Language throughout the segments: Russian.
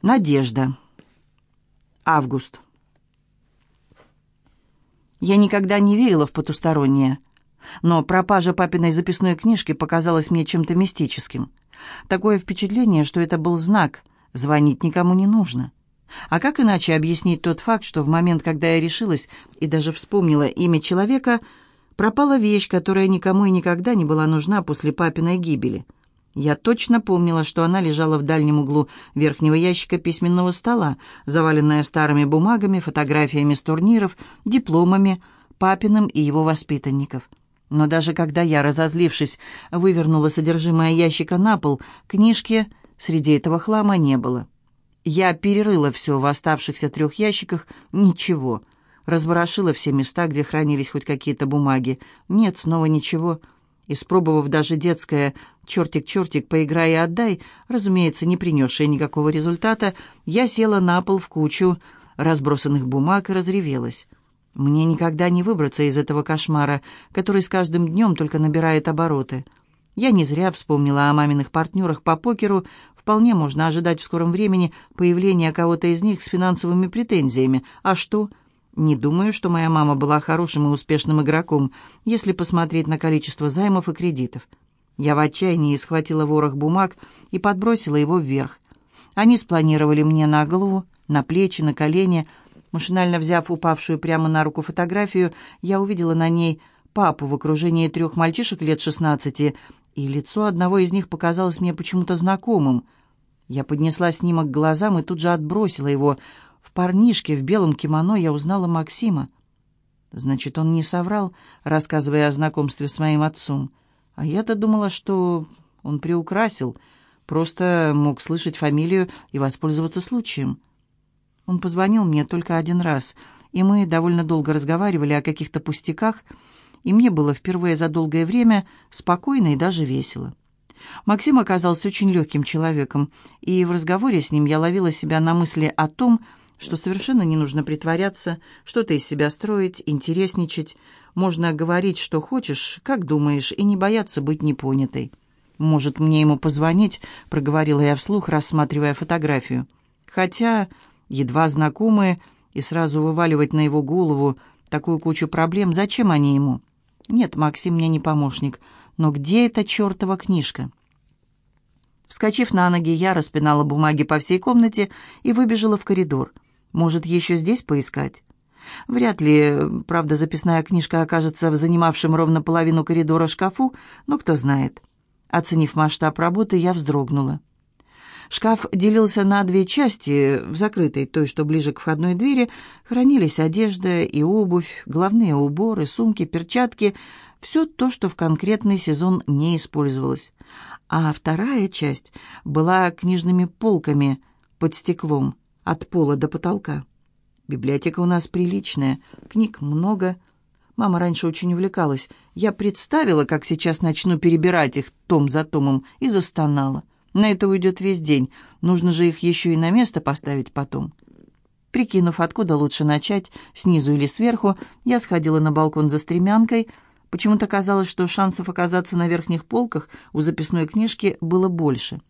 Надежда. Август. Я никогда не верила в потустороннее, но пропажа папиной записной книжки показалась мне чем-то мистическим. Такое впечатление, что это был знак «звонить никому не нужно». А как иначе объяснить тот факт, что в момент, когда я решилась и даже вспомнила имя человека, пропала вещь, которая никому и никогда не была нужна после папиной гибели – я точно помнила, что она лежала в дальнем углу верхнего ящика письменного стола, заваленная старыми бумагами, фотографиями с турниров, дипломами, папиным и его воспитанников. Но даже когда я, разозлившись, вывернула содержимое ящика на пол, книжки среди этого хлама не было. Я перерыла все в оставшихся трех ящиках, ничего. Разворошила все места, где хранились хоть какие-то бумаги. Нет, снова ничего. Испробовав даже детское «чертик-чертик, поиграй и отдай», разумеется, не принесшее никакого результата, я села на пол в кучу разбросанных бумаг и разревелась. Мне никогда не выбраться из этого кошмара, который с каждым днем только набирает обороты. Я не зря вспомнила о маминых партнерах по покеру. Вполне можно ожидать в скором времени появления кого-то из них с финансовыми претензиями. А что? Не думаю, что моя мама была хорошим и успешным игроком, если посмотреть на количество займов и кредитов. Я в отчаянии схватила ворох бумаг и подбросила его вверх. Они спланировали мне на голову, на плечи, на колени. Машинально взяв упавшую прямо на руку фотографию, я увидела на ней папу в окружении трех мальчишек лет шестнадцати, и лицо одного из них показалось мне почему-то знакомым. Я поднесла снимок к глазам и тут же отбросила его – в парнишке в белом кимоно я узнала Максима. Значит, он не соврал, рассказывая о знакомстве с моим отцом. А я-то думала, что он приукрасил, просто мог слышать фамилию и воспользоваться случаем. Он позвонил мне только один раз, и мы довольно долго разговаривали о каких-то пустяках, и мне было впервые за долгое время спокойно и даже весело. Максим оказался очень легким человеком, и в разговоре с ним я ловила себя на мысли о том, что совершенно не нужно притворяться, что-то из себя строить, интересничать. Можно говорить, что хочешь, как думаешь, и не бояться быть непонятой. «Может, мне ему позвонить?» — проговорила я вслух, рассматривая фотографию. Хотя, едва знакомые, и сразу вываливать на его голову такую кучу проблем, зачем они ему? Нет, Максим мне не помощник. Но где эта чертова книжка?» Вскочив на ноги, я распинала бумаги по всей комнате и выбежала в коридор — может, еще здесь поискать? Вряд ли, правда, записная книжка окажется в занимавшем ровно половину коридора шкафу, но кто знает. Оценив масштаб работы, я вздрогнула. Шкаф делился на две части. В закрытой, той, что ближе к входной двери, хранились одежда и обувь, головные уборы, сумки, перчатки, все то, что в конкретный сезон не использовалось. А вторая часть была книжными полками под стеклом – от пола до потолка. Библиотека у нас приличная, книг много. Мама раньше очень увлекалась. Я представила, как сейчас начну перебирать их том за томом, и застонала. На это уйдет весь день. Нужно же их еще и на место поставить потом. Прикинув, откуда лучше начать, снизу или сверху, я сходила на балкон за стремянкой. Почему-то казалось, что шансов оказаться на верхних полках у записной книжки было больше.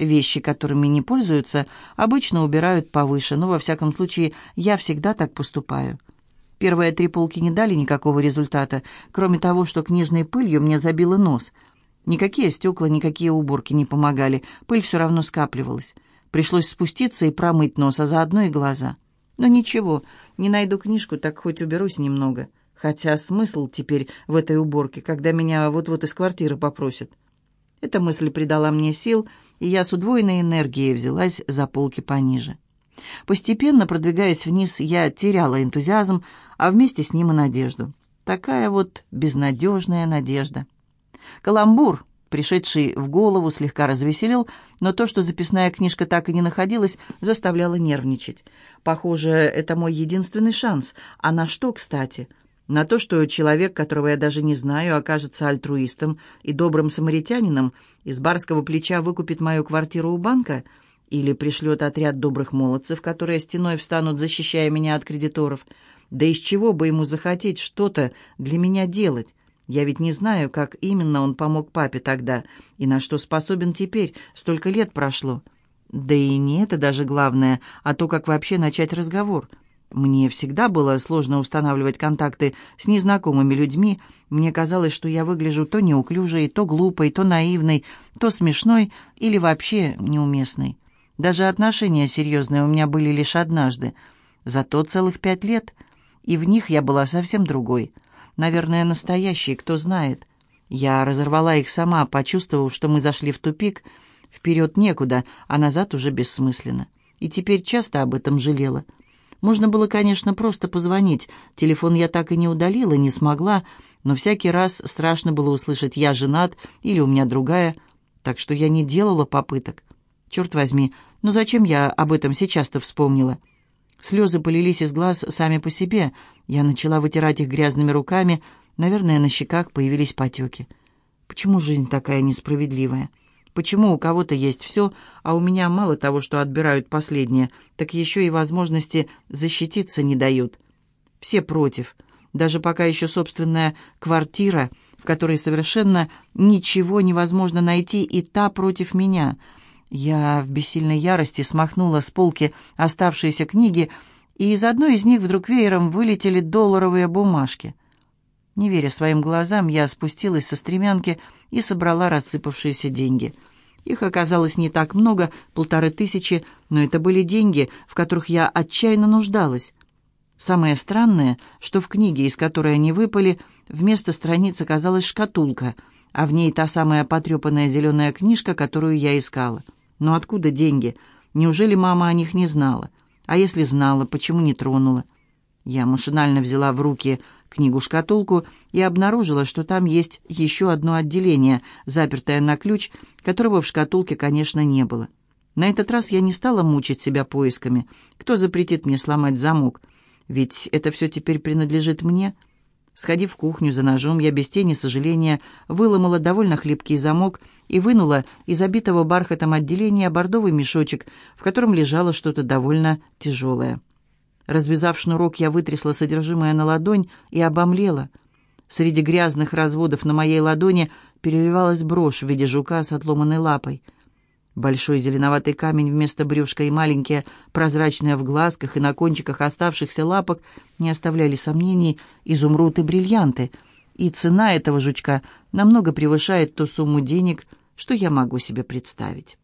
Вещи, которыми не пользуются, обычно убирают повыше, но, во всяком случае, я всегда так поступаю. Первые три полки не дали никакого результата, кроме того, что книжной пылью мне забило нос. Никакие стекла, никакие уборки не помогали, пыль все равно скапливалась. Пришлось спуститься и промыть нос, а заодно и глаза. Но ничего, не найду книжку, так хоть уберусь немного. Хотя смысл теперь в этой уборке, когда меня вот-вот из квартиры попросят. Эта мысль придала мне сил, и я с удвоенной энергией взялась за полки пониже. Постепенно, продвигаясь вниз, я теряла энтузиазм, а вместе с ним и надежду. Такая вот безнадежная надежда. Каламбур, пришедший в голову, слегка развеселил, но то, что записная книжка так и не находилась, заставляло нервничать. Похоже, это мой единственный шанс. А на что, кстати? На то, что человек, которого я даже не знаю, окажется альтруистом и добрым самаритянином, из барского плеча выкупит мою квартиру у банка или пришлет отряд добрых молодцев, которые стеной встанут, защищая меня от кредиторов. Да из чего бы ему захотеть что-то для меня делать? Я ведь не знаю, как именно он помог папе тогда и на что способен теперь, столько лет прошло. Да и не это даже главное, а то, как вообще начать разговор. Мне всегда было сложно устанавливать контакты с незнакомыми людьми. Мне казалось, что я выгляжу то неуклюжей, то глупой, то наивной, то смешной или вообще неуместной. Даже отношения серьезные у меня были лишь однажды. Зато целых пять лет, и в них я была совсем другой. Наверное, настоящей, кто знает. Я разорвала их сама, почувствовав, что мы зашли в тупик. Вперед некуда, а назад уже бессмысленно. И теперь часто об этом жалела. Можно было, конечно, просто позвонить. Телефон я так и не удалила, не смогла, но всякий раз страшно было услышать «я женат» или «у меня другая», так что я не делала попыток. Черт возьми, но зачем я об этом сейчас-то вспомнила? Слезы полились из глаз сами по себе. Я начала вытирать их грязными руками. Наверное, на щеках появились потеки. Почему жизнь такая несправедливая? Почему у кого-то есть все, а у меня мало того, что отбирают последнее, так еще и возможности защититься не дают? Все против. Даже пока еще собственная квартира, в которой совершенно ничего невозможно найти, и та против меня. Я в бессильной ярости смахнула с полки оставшиеся книги, и из одной из них вдруг веером вылетели долларовые бумажки. Не веря своим глазам, я спустилась со стремянки и собрала рассыпавшиеся деньги. Их оказалось не так много, полторы тысячи, но это были деньги, в которых я отчаянно нуждалась. Самое странное, что в книге, из которой они выпали, вместо страниц оказалась шкатулка, а в ней та самая потрепанная зеленая книжка, которую я искала. Но откуда деньги? Неужели мама о них не знала? А если знала, почему не тронула? Я машинально взяла в руки книгу-шкатулку и обнаружила, что там есть еще одно отделение, запертое на ключ, которого в шкатулке, конечно, не было. На этот раз я не стала мучить себя поисками. Кто запретит мне сломать замок? Ведь это все теперь принадлежит мне. Сходив в кухню за ножом, я без тени сожаления выломала довольно хлипкий замок и вынула из обитого бархатом отделения бордовый мешочек, в котором лежало что-то довольно тяжелое. Развязав шнурок, я вытрясла содержимое на ладонь и обомлела. Среди грязных разводов на моей ладони переливалась брошь в виде жука с отломанной лапой. Большой зеленоватый камень вместо брюшка и маленькие, прозрачные в глазках и на кончиках оставшихся лапок, не оставляли сомнений, изумруд и бриллианты. И цена этого жучка намного превышает ту сумму денег, что я могу себе представить.